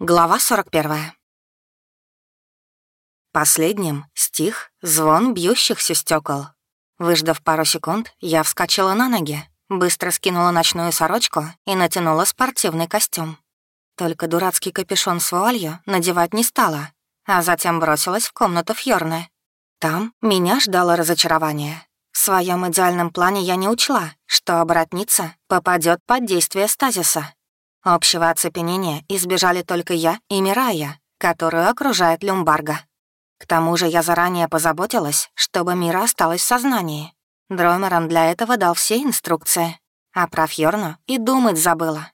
Глава 41. Последним стих звон бьющихся стекол. Выждав пару секунд, я вскочила на ноги, быстро скинула ночную сорочку и натянула спортивный костюм. Только дурацкий капюшон с вуалью надевать не стала, а затем бросилась в комнату Фьорны. Там меня ждало разочарование. В своем идеальном плане я не учла, что оборотница попадет под действие стазиса, Общего оцепенения избежали только я и Мирая, которую окружает Люмбарга. К тому же я заранее позаботилась, чтобы Мира осталась в сознании. Дромерон для этого дал все инструкции, а про Фьорну и думать забыла.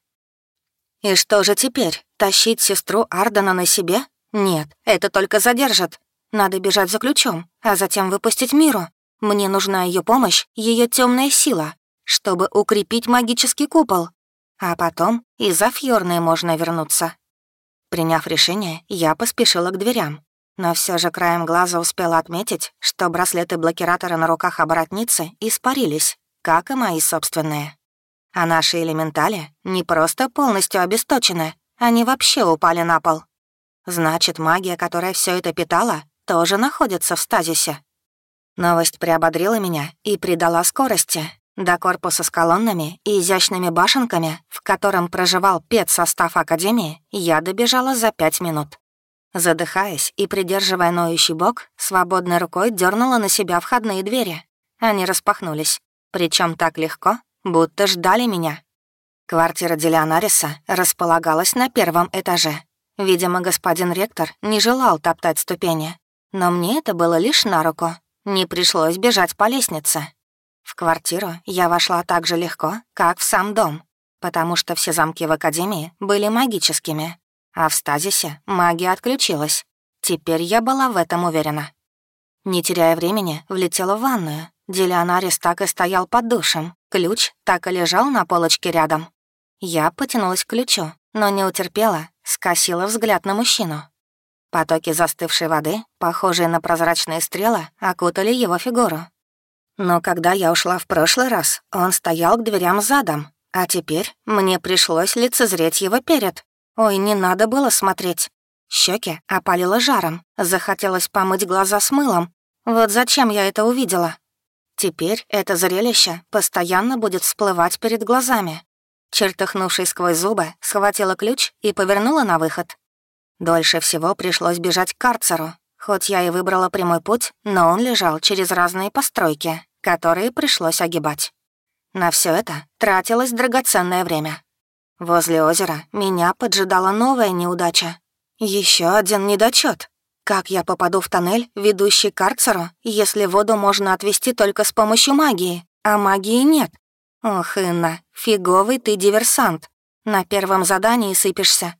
И что же теперь, тащить сестру Ардена на себе? Нет, это только задержит. Надо бежать за ключом, а затем выпустить Миру. Мне нужна ее помощь, ее темная сила, чтобы укрепить магический купол. А потом и за Фьорной можно вернуться. Приняв решение, я поспешила к дверям. Но все же краем глаза успела отметить, что браслеты-блокираторы на руках оборотницы испарились, как и мои собственные. А наши элементали не просто полностью обесточены, они вообще упали на пол. Значит, магия, которая все это питала, тоже находится в стазисе. Новость приободрила меня и придала скорости, до корпуса с колоннами и изящными башенками, в котором проживал педсостав Академии, я добежала за пять минут. Задыхаясь и придерживая ноющий бок, свободной рукой дернула на себя входные двери. Они распахнулись, причем так легко, будто ждали меня. Квартира Делионариса располагалась на первом этаже. Видимо, господин ректор не желал топтать ступени. Но мне это было лишь на руку. Не пришлось бежать по лестнице. В квартиру я вошла так же легко, как в сам дом, потому что все замки в Академии были магическими, а в стазисе магия отключилась. Теперь я была в этом уверена. Не теряя времени, влетела в ванную. Делионарис так и стоял под душем, ключ так и лежал на полочке рядом. Я потянулась к ключу, но не утерпела, скосила взгляд на мужчину. Потоки застывшей воды, похожие на прозрачные стрелы, окутали его фигуру, но когда я ушла в прошлый раз, он стоял к дверям задом, а теперь мне пришлось лицезреть его перед. Ой, не надо было смотреть. Щеки опалило жаром, захотелось помыть глаза с мылом. Вот зачем я это увидела? Теперь это зрелище постоянно будет всплывать перед глазами. Чертыхнувшись сквозь зубы, схватила ключ и повернула на выход. Дольше всего пришлось бежать к карцеру. Хоть я и выбрала прямой путь, но он лежал через разные постройки, которые пришлось огибать. На все это тратилось драгоценное время. Возле озера меня поджидала новая неудача. Еще один недочет. Как я попаду в тоннель, ведущий к карцеру, если воду можно отвести только с помощью магии, а магии нет? Ох, Инна, фиговый ты диверсант. На первом задании сыпешься.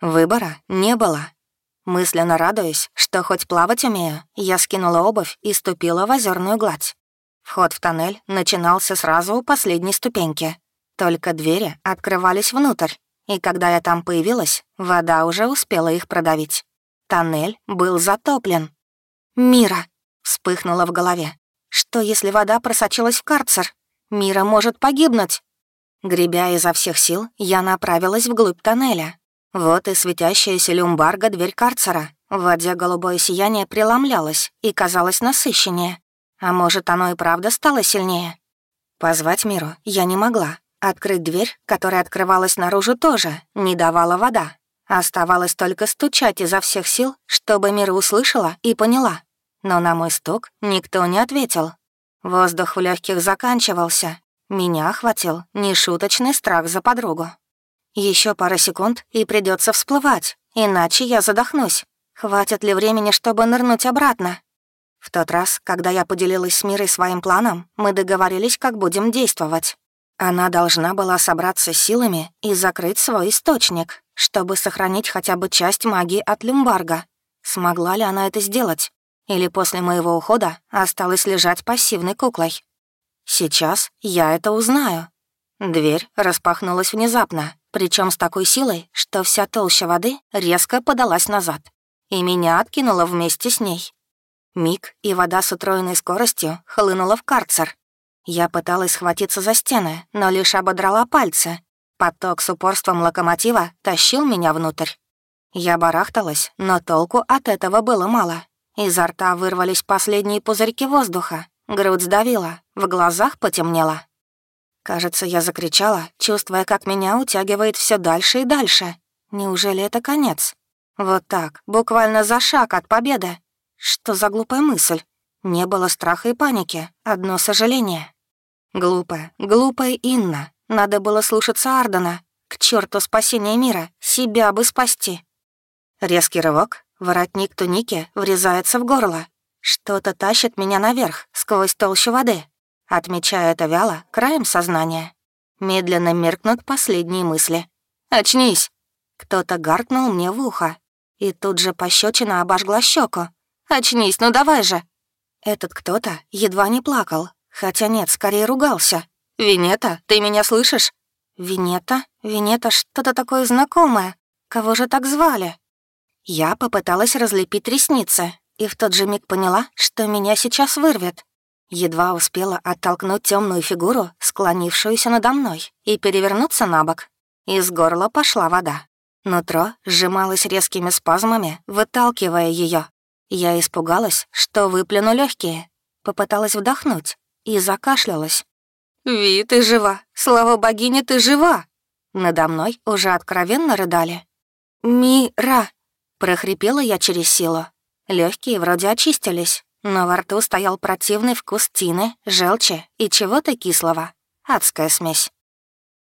Выбора не было. Мысленно радуясь, что хоть плавать умею, я скинула обувь и ступила в озерную гладь. Вход в тоннель начинался сразу у последней ступеньки. Только двери открывались внутрь, и когда я там появилась, вода уже успела их продавить. Тоннель был затоплен. «Мира!» — вспыхнула в голове. «Что, если вода просочилась в карцер? Мира может погибнуть!» Гребя изо всех сил, я направилась вглубь тоннеля. Вот и светящаяся люмбарга дверь карцера. В воде голубое сияние преломлялось и казалось насыщеннее. А может, оно и правда стало сильнее? Позвать Миру я не могла. Открыть дверь, которая открывалась наружу, тоже не давала вода. Оставалось только стучать изо всех сил, чтобы Мира услышала и поняла. Но на мой стук никто не ответил. Воздух в легких заканчивался. Меня охватил нешуточный страх за подругу. Еще пара секунд, и придется всплывать, иначе я задохнусь. Хватит ли времени, чтобы нырнуть обратно? В тот раз, когда я поделилась с Мирой своим планом, мы договорились, как будем действовать. Она должна была собраться силами и закрыть свой источник, чтобы сохранить хотя бы часть магии от Люмбарга. Смогла ли она это сделать? Или после моего ухода осталась лежать пассивной куклой? Сейчас я это узнаю. Дверь распахнулась внезапно, причем с такой силой, что вся толща воды резко подалась назад, и меня откинуло вместе с ней. Миг, и вода с утроенной скоростью хлынула в карцер. Я пыталась схватиться за стены, но лишь ободрала пальцы. Поток с упорством локомотива тащил меня внутрь. Я барахталась, но толку от этого было мало. Изо рта вырвались последние пузырьки воздуха, грудь сдавила, в глазах потемнело. Кажется, я закричала, чувствуя, как меня утягивает все дальше и дальше. Неужели это конец? Вот так, буквально за шаг от победы. Что за глупая мысль? Не было страха и паники, одно сожаление. Глупая, глупая Инна. Надо было слушаться Ардена. К черту спасения мира, себя бы спасти. Резкий рывок, воротник туники врезается в горло. Что-то тащит меня наверх, сквозь толщу воды. Отмечаю это вяло, краем сознания. Медленно меркнут последние мысли. «Очнись!» Кто-то гаркнул мне в ухо. И тут же пощечина обожгла щеку. «Очнись, ну давай же!» Этот кто-то едва не плакал, хотя нет, скорее ругался. «Винета, ты меня слышишь?» «Винета? Винета, что-то такое знакомое. Кого же так звали?» Я попыталась разлепить ресницы, и в тот же миг поняла, что меня сейчас вырвет. Едва успела оттолкнуть темную фигуру, склонившуюся надо мной, и перевернуться на бок. Из горла пошла вода. Нутро сжималось резкими спазмами, выталкивая ее. Я испугалась, что выплюну легкие, попыталась вдохнуть и закашлялась. «Ви, ты жива! Слава богине, ты жива!» Надо мной уже откровенно рыдали. «Мира!» — прохрипела я через силу. Легкие вроде очистились, но во рту стоял противный вкус тины, желчи и чего-то кислого. Адская смесь.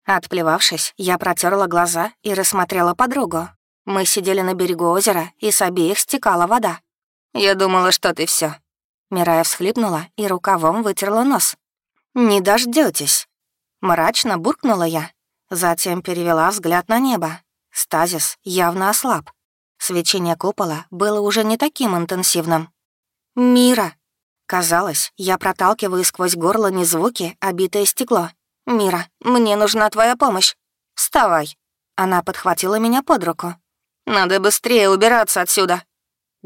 Отплевавшись, я протерла глаза и рассмотрела подругу. Мы сидели на берегу озера, и с обеих стекала вода. «Я думала, что ты все. Мирая всхлипнула и рукавом вытерла нос. «Не дождётесь!» Мрачно буркнула я. Затем перевела взгляд на небо. Стазис явно ослаб. Свечение купола было уже не таким интенсивным. «Мира!» Казалось, я проталкиваю сквозь горло не звуки, а битое стекло. «Мира, мне нужна твоя помощь. Вставай!» Она подхватила меня под руку. «Надо быстрее убираться отсюда!»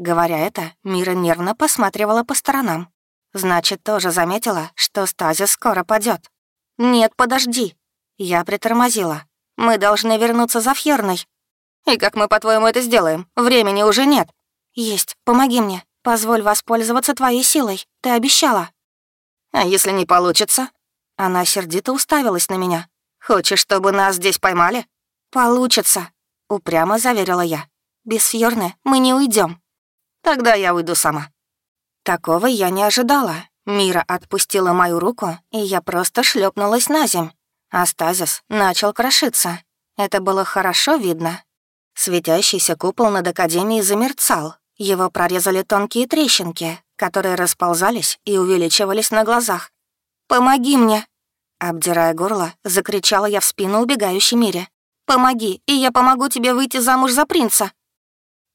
Говоря это, Мира нервно посматривала по сторонам. Значит, тоже заметила, что стазис скоро падет. «Нет, подожди!» Я притормозила. «Мы должны вернуться за Фьерной». «И как мы, по-твоему, это сделаем? Времени уже нет». «Есть, помоги мне. Позволь воспользоваться твоей силой. Ты обещала». «А если не получится?» Она сердито уставилась на меня. «Хочешь, чтобы нас здесь поймали?» «Получится», — упрямо заверила я. «Без Фьорны мы не уйдем. «Тогда я уйду сама». Такого я не ожидала. Мира отпустила мою руку, и я просто шлепнулась на земь. Астазис начал крошиться. Это было хорошо видно. Светящийся купол над Академией замерцал, его прорезали тонкие трещинки, которые расползались и увеличивались на глазах. «Помоги мне!» Обдирая горло, закричала я в спину убегающей Мире. «Помоги, и я помогу тебе выйти замуж за принца!»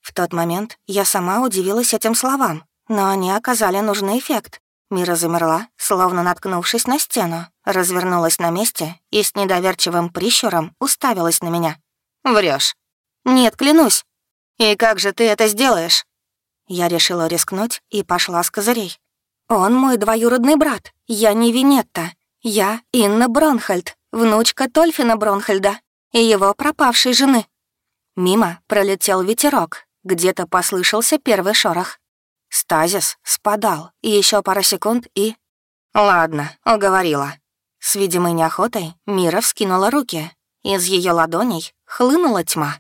В тот момент я сама удивилась этим словам, но они оказали нужный эффект. Мира замерла, словно наткнувшись на стену, развернулась на месте и с недоверчивым прищуром уставилась на меня. Врешь. «Нет, клянусь». «И как же ты это сделаешь?» Я решила рискнуть и пошла с козырей. «Он мой двоюродный брат. Я не Винетта. Я Инна Бронхальд, внучка Тольфина Бронхальда и его пропавшей жены». Мимо пролетел ветерок. Где-то послышался первый шорох. Стазис спадал. Еще пара секунд и... «Ладно, уговорила». С видимой неохотой Мира вскинула руки. Из ее ладоней хлынула тьма.